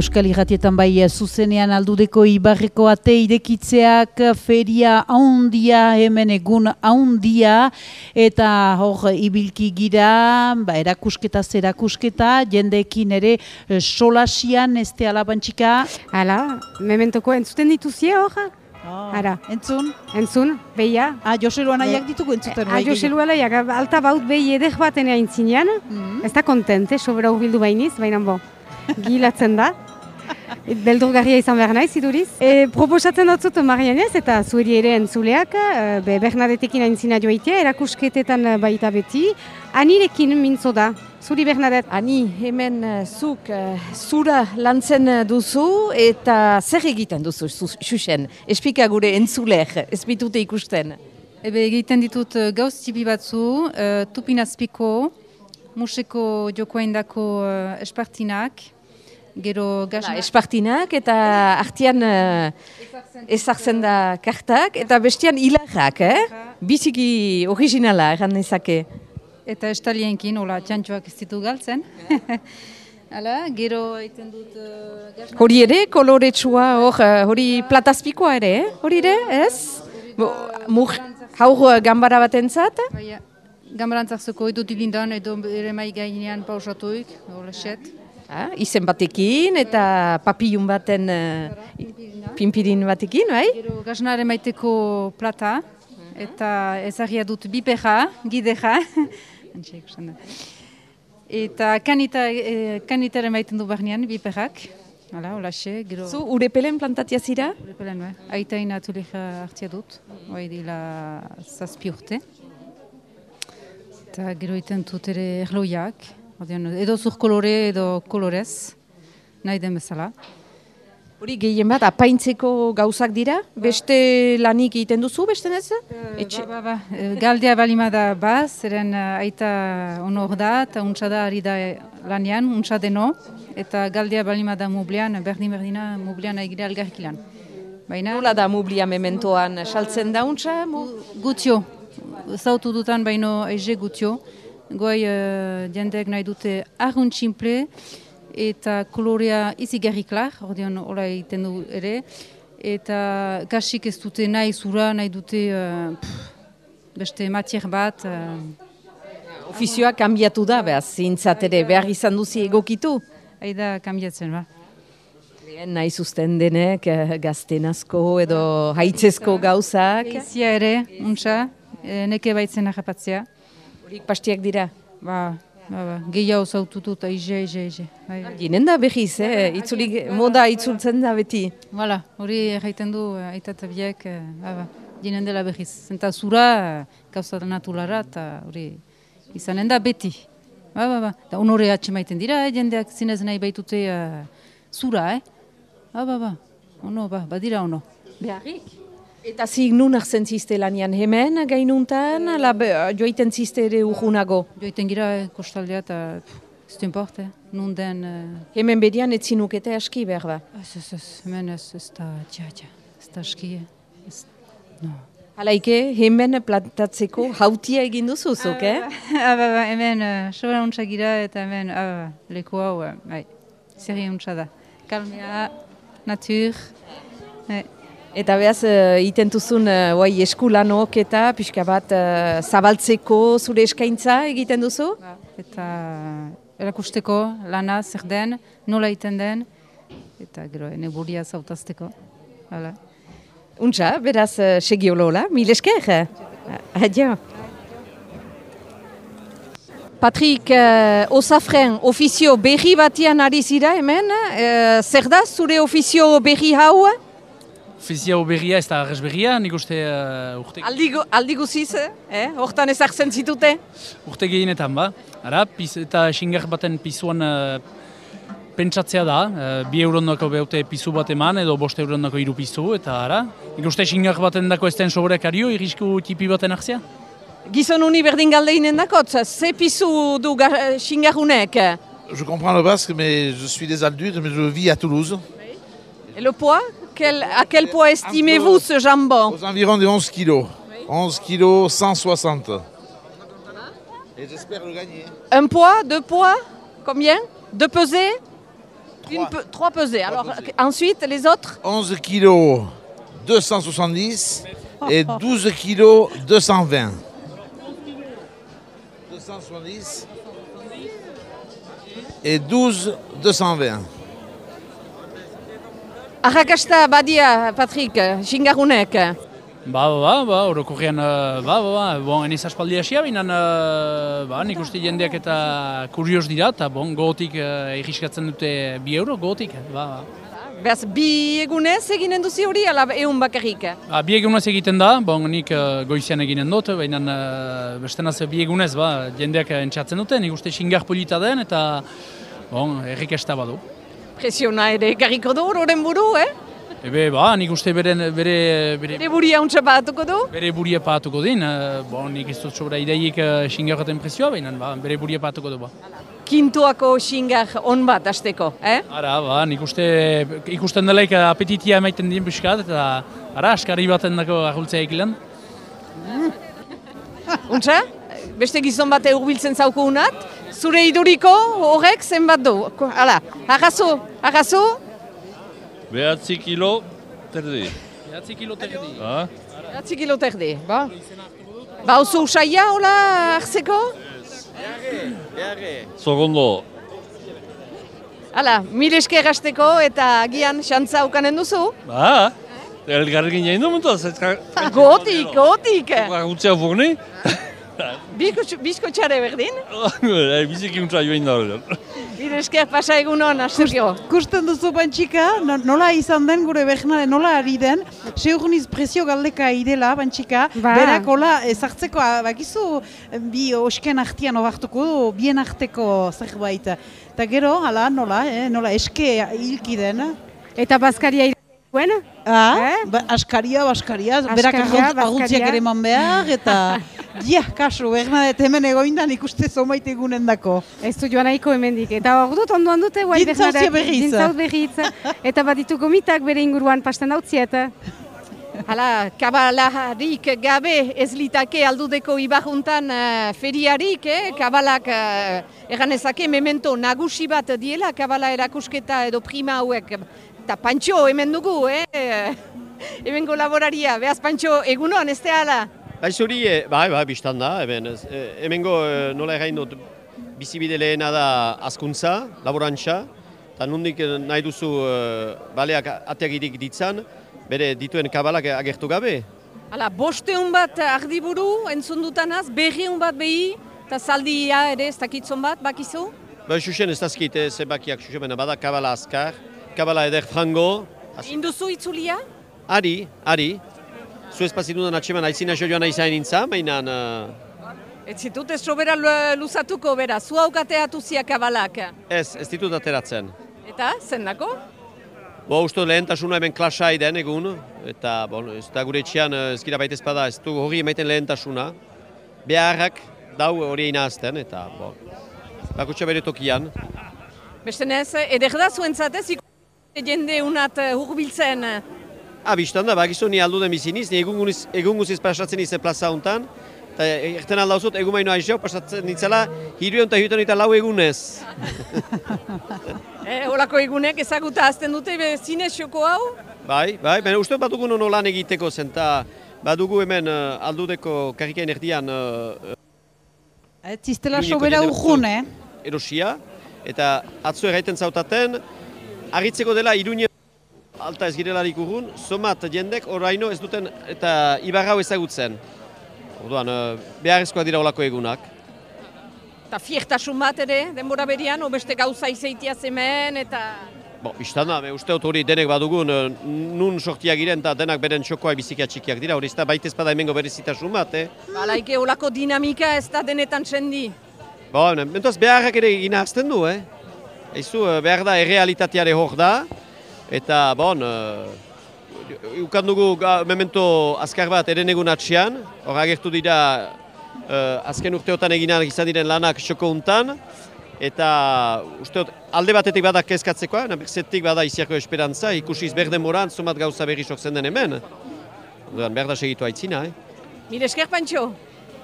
A: Euskal Irratietan bai eh, zuzenean aldudeko ibarreko ate irekitzeak feria haundia hemen egun haundia eta hor ibilki gira ba, erakusketa zerakusketa jendeekin ere eh, solasian ez te alabantxika
B: Hala, mementoko entzuten dituzie hor? Ara.
A: Entzun?
B: Entzun, beia.
A: Ah, Joselu anaiak ditugu entzuten.
B: Ah, Joselu anaiak, alta baut behi edek baten egin zinean. Ez da kontente, sobera bildu bainiz, baina bo, gilatzen da. Beldurgarria izan behar naiz, iduriz. E, proposatzen dut Marianez eta zueri ere entzuleak, e, be Bernadetekin aintzina joaitea, erakusketetan e, baita beti, anirekin mintzo da. Zuri Bernadet?
K: Ani, hemen eh, zuk zura lantzen duzu eta zer egiten duzu, zu- xuxen? Espika gure entzuleak, ez bitute ikusten.
M: Ebe egiten ditut gauz txipi batzu, uh, tupinazpiko, museko jokoaindako uh, espartinak, gero gasna...
K: espartinak eta artian uh, ezartzen da kartak eta bestian hilarrak, eh? Biziki originala, erran nezake.
M: Eta estalienkin, hola, txantxoak ez ditu galtzen. Hala, gero egiten dut uh.
K: Hori ere, koloretsua, hor, eh, hori platazpikoa ere, eh? hori ere, ez? Mur, haur eh, gambara batentzat?
M: Baina, gambarantzartzeko edo dilindan, edo ere mai gainean pausatuik, hola, set.
K: Ah, izen batekin eta papillun baten uh, pimpirin batekin, bai?
M: Gero gasnare maiteko plata, eta ezagia dut bipeja, gideja. Eta kanita, e, kanitare maiten du barnean, bipejak. Hala, holaxe, gero...
K: Zu urepelen plantatia zira?
M: Urepelen, bai. Aitain atuleja hartzia dut, bai dila zazpi urte. Eta gero iten dut ere erloiak, ordean, edo zur kolore edo kolorez, nahi den bezala.
K: Hori gehien bat, apaintzeko gauzak dira? Beste lanik egiten duzu, beste ez?
M: Etxe... Ba, ba, ba. E, Galdea balima da ba, zeren uh, aita honor da, eta untsa da ari da lanian, untsa deno, eta galdea balima da mublean, berdin-berdina mublean egira algarki lan. Baina...
K: Nola da mublia mementoan, saltzen da untsa? Mu...
M: Gutio, zautu dutan baino eze gutio. Goai uh, jendeek nahi dute argun tximple, eta kolorea izigarri klar, ordean hola egiten du ere, eta kasik ez dute nahi zura, nahi dute uh, pff, beste matier bat. Uh,
K: Ofizioa kanbiatu da, behaz, zintzat ere, behar izan duzi egokitu?
M: Aida kanbiatzen, ba.
K: Lehen nahi zuzten denek, eh, gaztenazko edo haitzezko gauzak.
M: Eizia ere, untsa, neke baitzen ahapatzea.
K: Horik pastiak dira?
M: Ba, ba, ba. gehiago zaututu eta ize, ize, ize. Bai.
K: Ginen da behiz, eh? Itzulik, moda itzultzen da beti.
M: Voilà, hori erraiten du eh, aita eta biek, eh, ba, ba, ginen dela behiz. Zenta zura, eh, gauza natulara, eta hori izanen da beti. Ba, ba, ba. Da honore atxemaiten dira, eh, jendeak zinez nahi baitute eh, zura, eh? Ba, ba, ba. Ono, ba, badira ono.
K: Beharrik? Eta zik nun hartzen zizte lanian hemen, gainuntan, ala be, joiten zizte ere urgunago?
M: Joiten gira, eh, kostaldea, eta ez du importe, eh? nun den... Eh...
K: Hemen bedian ez zinukete aski behar ba?
M: Ez, ez, ez, hemen ez, ez da, tja, tja, ez da aski, eh? ez, no.
K: Halaike, hemen plantatzeko hautia egin duzuzuk, eh?
M: Ah, ba, ba, hemen, uh, sobera untsa gira eta hemen, ah, ba, leku hau, uh, bai, zerri untsa da. Kalmea, natur, bai.
K: Eta behaz, uh, iten duzun uh, oai, eskulanok eta pixka bat uh, zabaltzeko zure eskaintza egiten duzu?
M: Eta erakusteko lana zer den, nola egiten den, eta gero, ene buria zautazteko. Hala.
K: Untxa, beraz, uh, segi olola, mil esker. Adio. Patrik, uh, osafren, ofizio berri batian ari zira hemen, uh, zer da zure ofizio berri hau?
N: Ofizio berria ez da berria, nik uste uh, urte,
K: Aldi, aldi guziz, eh? hortan ezartzen zitute?
N: urte gehienetan ba. Ara, piz, eta xingar baten pizuan uh, pentsatzea da, uh, bi eurondako behaute pizu bat eman edo bost eurondako hiru pizu, eta ara, nik uste xingar baten dako ez den sobrekario, irrisku tipi baten hartzea.
K: Gizon uni berdin galdeinen dakotz, ze pizu du gar- xingarunek?
O: Je comprends le basque, mais je suis des adultes, mais je vis à Toulouse.
K: Et le poids quel, À quel poids estimez-vous ce jambon
O: Aux environs de 11 kilos. 11 kilos 160. Et j'espère le gagner.
K: Un poids, deux poids Combien? Deux pesées?
P: Une pe- trois pesées. Alors, ensuite, les autres?
O: 11 kilos 270 et 12 kilos 220. 270 et 12 220.
P: Arrakasta badia, Patrik, xingarunek.
J: Ba, ba, ba, ba, orokorrean, eh, ba, ba, ba, bon, eniz aspaldi hasia, baina, eh, ba, nik uste jendeak eta kurios dira, eta, bon, uh, egiskatzen dute bi euro, gogotik, ba, ba.
P: Beaz, bi egunez eginen duzi hori, ala egun bakarrik.
J: Ba, bi egunez egiten da, bon, nik uh, goizian eginen dut, baina beste naz bi egunez, ba, jendeak entxatzen dute, nik uste xingar polita den, eta, bon, errikesta badu.
P: Presiona ere garriko du, horren buru, eh?
J: Ebe, ba, nik uste bere, bere, bere,
P: Bere buria untsa batuko du?
J: bere buria pahatuko din, uh, bon, nik ez dut sobra ideiik uh, xingarraten presioa, baina, ba, bere buria pahatuko du, ba.
P: Kintuako xingar on bat asteko, eh?
J: Ara, ba, nik uste ikusten delaik apetitia emaiten dien piskat, eta ara, askari baten dako ahultzea ekilen.
P: Untsa? Beste gizon bat urbiltzen zauko unat? Zure iduriko horrek zenbat du? Hala, arrazo, arrazo?
Q: Behatzi kilo, terdi.
J: Behatzi kilo terdi.
Q: Ha?
P: Behatzi kilo terdi, ba? Ba, oso usaia, hola, hartzeko?
Q: Zogondo,
P: Hala, mil esker hasteko eta agian xantza ukanen duzu?
Q: ba, elgarrekin jain du muntaz, ez
P: Gotik, gotik!
Q: Gutzea burni,
P: Bizko txare berdin?
Q: biziki untza joain da hori.
P: Mil esker pasa egunon, hasteko.
A: Kusten duzu bantxika, no- nola izan den gure behnare, nola ari den, seurniz presio galdeka idela bantxika,
B: Ba.
A: berak hola ezartzeko, ah, bakizu bi osken artian obartuko du, bien arteko zerbait. Eta gero, hala, nola, eh, nola eske hilki den.
B: Eta bazkaria irakuen?
A: Ah, ba, askaria, baskaria, berak
B: bazkaria.
A: ere eman behar, eta dia, kasu, Bernadette hemen egoindan ikuste zomait egunen dako.
B: Ez du joan nahiko hemendik. Eta hor dut, onduan dute, guai
A: Dintzautzia berriz.
B: Berriz. Eta baditu gomitak bere inguruan pasten dautziet.
P: Hala, kabalarik gabe ez litake aldudeko ibarruntan uh, feriarik, eh? kabalak uh, eganezake memento nagusi bat diela, kabala erakusketa edo prima hauek. Eta Pantxo hemen dugu, eh? hemengo laboraria, behaz Pantxo, egunon, ez hala?
R: Bai, zuri, eh, bai, bai, biztan da, hemen, ez, eh, hemengo eh, nola egin dut, bizibide lehena da azkuntza, laborantza, eta nondik nahi duzu eh, baleak ategirik ditzan, bere dituen kabalak agertu gabe.
P: Hala, bosteun bat ardiburu entzun dutanaz, berriun bat behi, eta zaldia ere ez dakitzon bat, bakizu?
R: Bai, xuxen ez dazkit eh, zebakiak xuxen, bada kabala azkar, kabala eder frango,
P: Induzu itzulia?
R: ari, ari, zu ez pazitundan atxeman aitzina jo joan aizain nintzen, baina... eh,
P: Ez zitut ez sobera lu- luzatuko bera, zu haukateatu ziak kabalak.
R: ez, ez ditut ateratzen.
P: Eta, zendako?
R: Bo, uste lehentasuna hemen klasa den egun, eta bon, ez da gure etxean eh, ez gira baita ezpada, ez du hori emaiten lehentasuna. Beharrak dau hori inazten, eta bo, bakutsa bere tokian.
P: Beste nez, eder da zuentzatez ikusten jende unat eh, hurbiltzen.
R: Biztan da, bakizu ni aldu den biziniz, ni egun guziz, pasatzen ize plaza hontan, eta erten aldauzut, egun baino aizio, pasatzen nitzela, hiru eta hirutan eta lau egunez.
P: Eh, olako egunek ezaguta azten dute be zinez xoko hau?
R: Bai, bai, baina uste badugu nono lan egiteko zen, eta badugu hemen uh, aldudeko karrikain erdian uh,
A: Ez ziztela
R: Iruñeko
A: sobera urjun, eh?
R: erosia, eta atzo erraiten zautaten, agitzeko dela iruñe alta ez girelarik urrun, somat jendek oraino ez duten eta ibarrau ezagutzen. Orduan, eh, beharrezkoak dira olako egunak.
P: Eta fiertasun bat ere, denbora berian, obeste gauza izeitia zemen, eta...
R: Bo, iztan da, me uste dut hori denek badugun, eh, nun sortiak giren eta denak beren txokoa bizikia txikiak dira, hori ez da baitez bada hemengo berezitasun bat, eh?
P: Balaike olako dinamika ez da denetan txendi.
R: Bo, mentuaz beharrak ere egina du, eh? Eizu, eh, behar da errealitateare hor da, eta, bon, uh, ukan dugu memento azkar bat eren egun atxian, hor agertu dira eh, azken urteotan eginak izan diren lanak txoko untan, eta uste dut, alde batetik bada kezkatzekoa, na bestetik bada iziako esperantza, ikusiz berden moran, zomat gauza berri sortzen den hemen. Orduan, behar da segitu aitzina, eh?
P: Mire esker, Pantxo.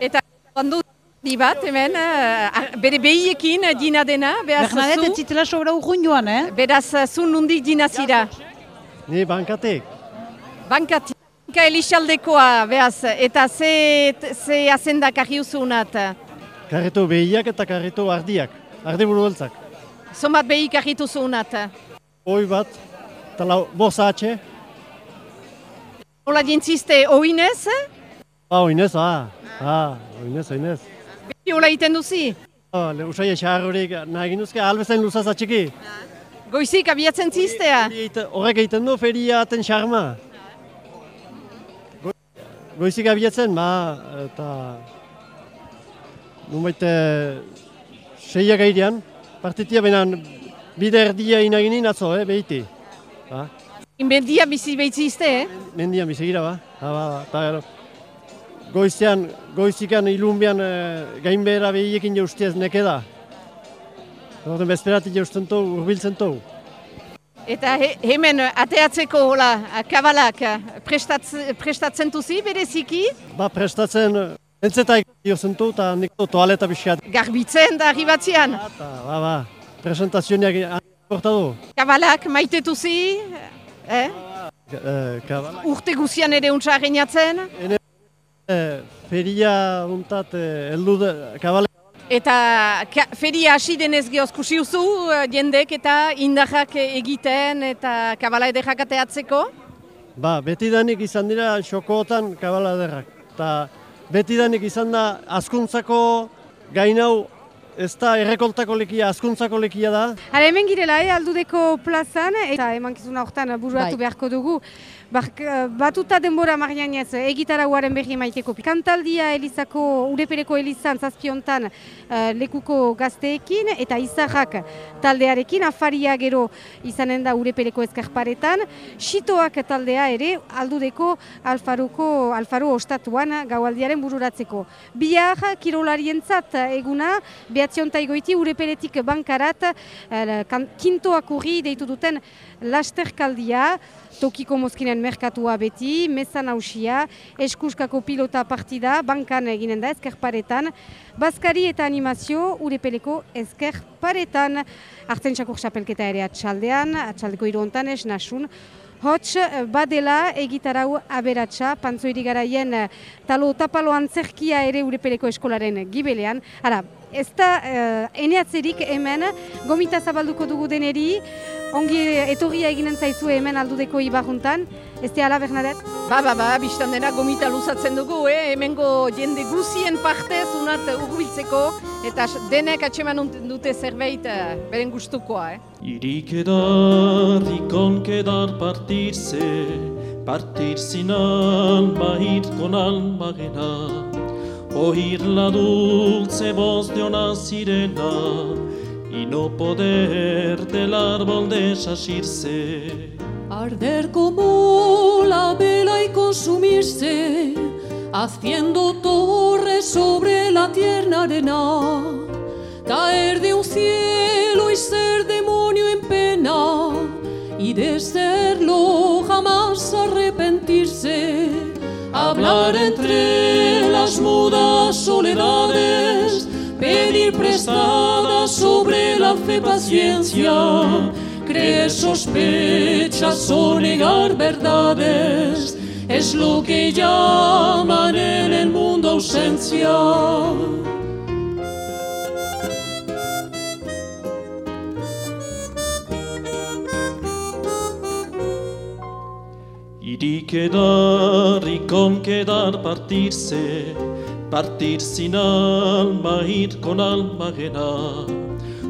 P: Eta handu Di bat, hemen, eh, bere behiekin eh, dina dena, behaz
A: Bernadette, ez zitela sobra urrun joan, eh?
P: Beraz, eh, zu nundik dina zira.
S: Ni bankatek.
P: Bankatik. Banka elixaldekoa, behaz, eta ze, ze azendak ahiuzunat.
S: Karreto behiak eta karreto ardiak. Ardi buru beltzak.
P: Zomat behik ahituzunat.
S: Hoi bat, eta lau, bosa atxe.
P: Hola dintziste, oinez?
S: Ah, oinez, ah. Ah, oinez, oinez.
P: Hola iten duzi?
S: Ah, le usai esar horik, nahi ginuzke, albezain luzaz atxiki.
P: Goizik abiatzen ziztea?
S: Horrek egiten du feria aten xarma. Go- Goizik abiatzen, ma, eta... Nunbait, seiak airean, partitia benan, bide erdia inaginin atzo, eh, behiti. Ba,
P: Inbendia bizi behitzizte, eh?
S: mendian bizigira, ba. Ha, ba, ba, gero, goizean, goizikan ilunbian e, gainbehera behiekin jaustiaz neke da. Horten bezperatik jausten tau, urbiltzen tau.
P: Eta he, hemen ateatzeko hola, kabalak prestatz, prestatzen duzi bereziki?
S: Ba, prestatzen, entzetak jozen tau, eta nik to toaleta pixkat.
P: Garbitzen da arribatzean.
S: Ba, ba, presentazioak porta du.
P: Kabalak maite duzi? Eh?
S: E, kabala.
P: Urte guzian ere untsa reinatzen?
S: Ene, e, feria untat, e, eldu de, kabala.
P: Eta ka, feria hasi denez gehoz kusi uzu, eh, jendek eta indahak egiten eta kabala edekak ateatzeko?
S: Ba, betidanik izan dira xokootan kabala ederrak. Eta betidanik izan da askuntzako gainau ez da errekoltako lekia, askuntzako lekia da.
B: Hala hemen girela, eh, aldudeko plazan, eta emankizuna hortan buruatu
K: Bai.
B: beharko dugu. Bark, batuta denbora marianez, egitarauaren berri maiteko. Kantaldia Elizako, Urepereko Elizan zazpiontan eh, lekuko gazteekin, eta izarrak taldearekin, afaria gero izanen da Urepereko ezkerparetan. Xitoak taldea ere, aldudeko Alfaruko, Alfaro ostatuan gaualdiaren bururatzeko. Bihar, kirolarientzat eguna, behatzionta egoiti Ureperetik bankarat, eh, kintoak urri deitu duten lasterkaldia, tokiko mozkinen merkatua beti, mezan hausia, eskuskako pilota partida, bankan eginen da ezkerparetan, Baskari eta animazio urepeleko ezkerparetan. Artzen txakur xapelketa ere atxaldean, atxaldeko hiru hontan ez nasun. Hots, badela egitarau aberatsa, pantzoiri garaien eh, talo tapalo antzerkia ere urepeleko eskolaren gibelean. Ara, ez da uh, eneatzerik hemen, gomita zabalduko dugu deneri, ongi etorria eginen zaizue hemen aldudeko ibarruntan. Ez da ala, Bernadette?
P: Ba, ba, ba, biztan dena gomita luzatzen dugu, eh? hemengo jende guzien partez unart urbiltzeko, eta denek atseman dute zerbait eh, beren gustukoa. Eh?
T: Y quedar y con quedar partirse, partir sin alma, oír la dulce voz de una sirena y no poder del árbol desasirse.
J: Arder como la vela y consumirse, haciendo torres sobre la tierna arena, caer de un cielo y ser demonio en pena, y de serlo jamás arrepentirse, hablar entre las mudas soledades, pedir prestada sobre la fe paciencia, creer sospechas o negar verdades, es lo que llaman en el mundo ausencia.
T: Ir y quedar y con quedar partirse, partir sin alma, ir con alma ajena,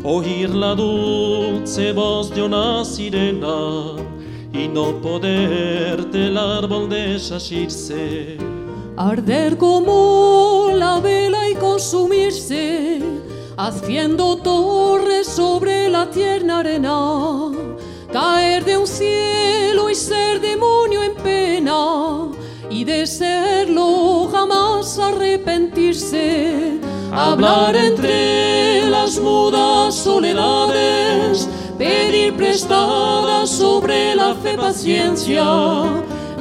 T: oír la dulce voz de una sirena y no poder del árbol desasirse.
J: Arder como la vela y consumirse, haciendo torres sobre la tierna arena, caer de un cielo y ser demonio en pena, y de serlo jamás arrepentirse, hablar entre las mudas soledades, pedir prestada sobre la fe paciencia,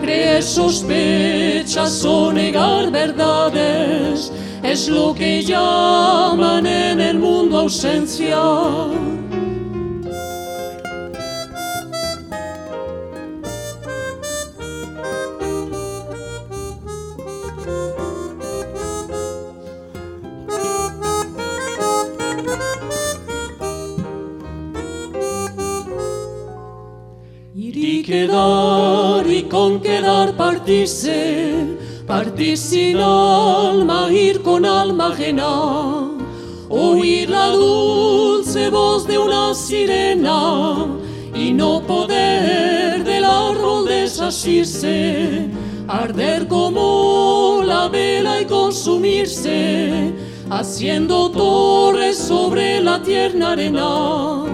J: creer sospechas o negar verdades, es lo que llaman en el mundo ausencia. Y quedar y con quedar partirse, partir sin alma, ir con alma ajena, oír la dulce voz de una sirena y no poder del árbol desasirse, arder como la vela y consumirse, haciendo torres sobre la tierna arena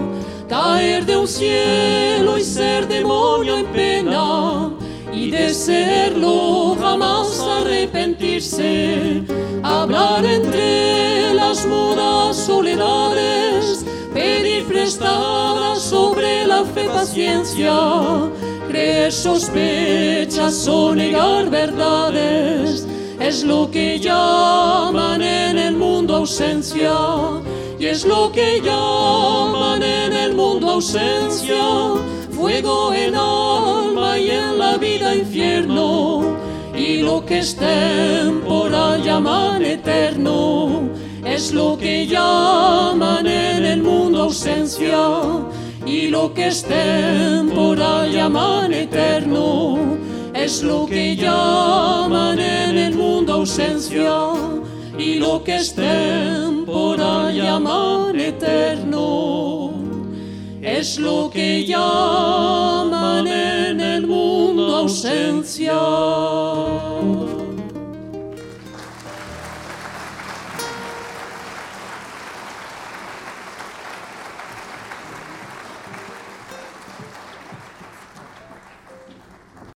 J: caer de un cielo y ser demonio en pena, y de serlo jamás arrepentirse, hablar entre las mudas soledades, pedir prestadas sobre la fe paciencia, creer sospechas o negar verdades, es lo que llaman en el mundo ausencia. Y es lo que llaman en el mundo ausencia, fuego en alma y en la vida infierno, y lo que es temporal llaman eterno, es lo que llaman en el mundo ausencia, y lo que es temporal llaman eterno, es lo que llaman en el mundo ausencia y lo que es temporal llaman eterno, es lo que llaman en el mundo ausencia.